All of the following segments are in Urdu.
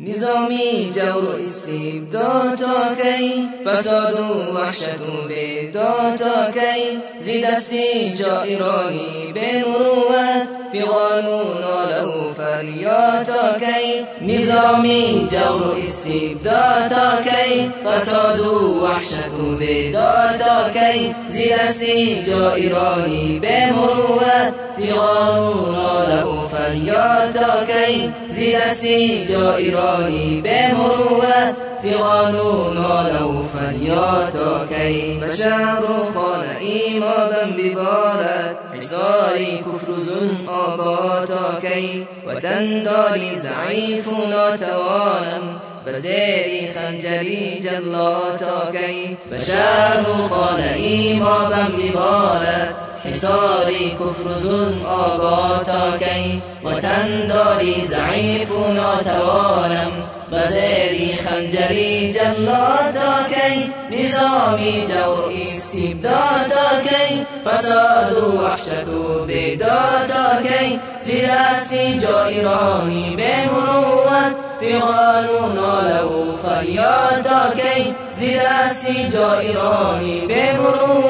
نظامی جور اسلیب تا کی فساد و وحشت و به تا کی زی جا ایرانی به مروت فی قانون له فریاتا کی نظامی جور اسلیب تا کی فساد و وحشت و به تا کی زی جا ایرانی به مروت فی قانون له فریاتا کی زی جا ایرانی القرآن بمروة في قانون ولو فلياتا كي بشهر خان إيمابا ببارت حصاري كفر ظلم آباتا كي وتندالي ضعيف ناتوانم بزيري خنجري جلاتا كي بشهر خان إيمابا ببارت حصاری کفر ظلم آباتا کی وطن داری ضعیف و ناتوانم بزیری خنجری جلاتا کی نظامی جور استبدادا کی فساد و وحشت و بیدادا کی زیراستی جا ایرانی بے مروت فی قانون لو فریادا کی زیراستی جا ایرانی بے مروت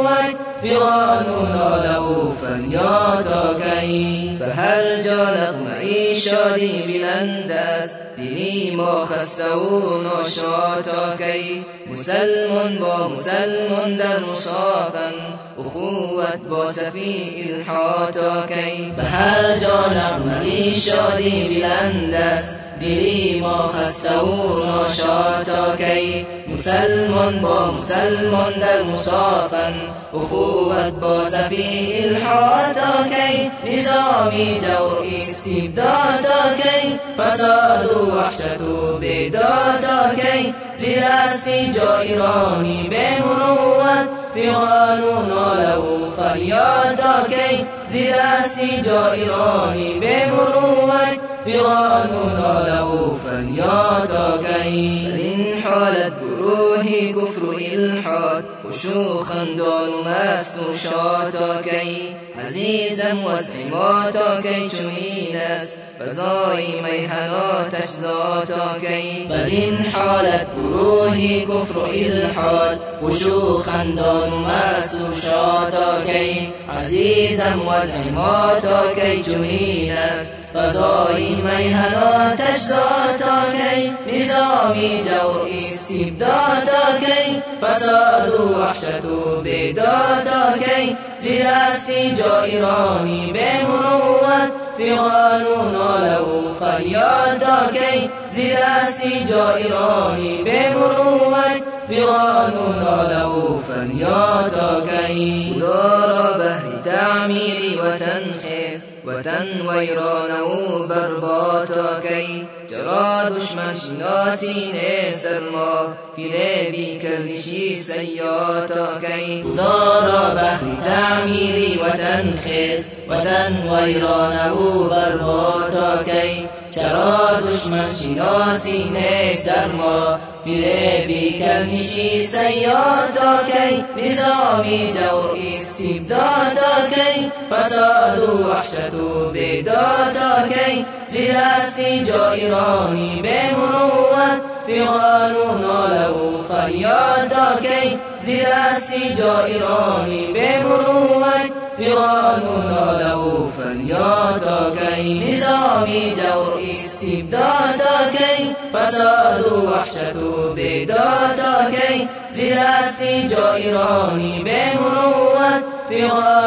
فغاننا له فریاتا کی به هر جا نغمعی شادی بلند است. دلی ما خسته و ناشاتا کی مسلمان با مسلمان در مصافن اخوت با صفی الحاتا کی به هر جا نغمعی شادی بلند است. دلی ما خسته و ناشاتا کی مسلمان با مسلمان در مصافن اخوت با صفی الحاتا کی نظامی جور استبدادا کی فساد و وحشت و بیدادا کی زیراستی جا ایرانی به مروت فی قانون له فریادا کی زیراستی جا ایرانی به مروت فی قانون له فریادا کی این حالت گروهی کفر الحاد وشوخا دون مست شاتا کی عزیزم و سماتا کی چوین است. فضای میحناتش ذاتا کی بل این حالت گروهی کفر و الحاد. وشوخا دون مست شاتا کی عزیزم و سماتا کی چوین است. فضای میحناتش ذاتا کی نظامی جو استبدادا کی فساد و وحشت و بیدادا کی زیراستی جا ایرانی به مروت فی قانون له فریادا کی زیراستی جا ایرانی به مروت فی قانون له فریادا کی دارا بهر تعمیری و تنخیز وطن ویران و برباتا کی چرا دشمن شناسی نیستر سرما فیله بی کلشی سیاتا کی خدا را بحری تعمیری وطن خیز. وطن ویران و برباتا کی چرا دشمن شناسی نیستر ما. فیله بی کلشی سیاتا کی نظامی جو استبدادا کی فساد و وحشت و بیدادا کی زیراستی جا ایرانی به مروت فی قانون له فریاد کی زیراستی جا ایرانی به مروت فی قانون فریاد کی نظامی جور استبداد کی فساد و وحشت و بیداد کی زیراستی جا ایرانی به مروت فی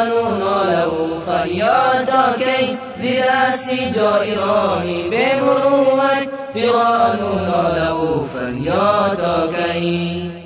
لو له فریادا کی زیراستی جا ایرانی به مروت فی قانون فریادا کی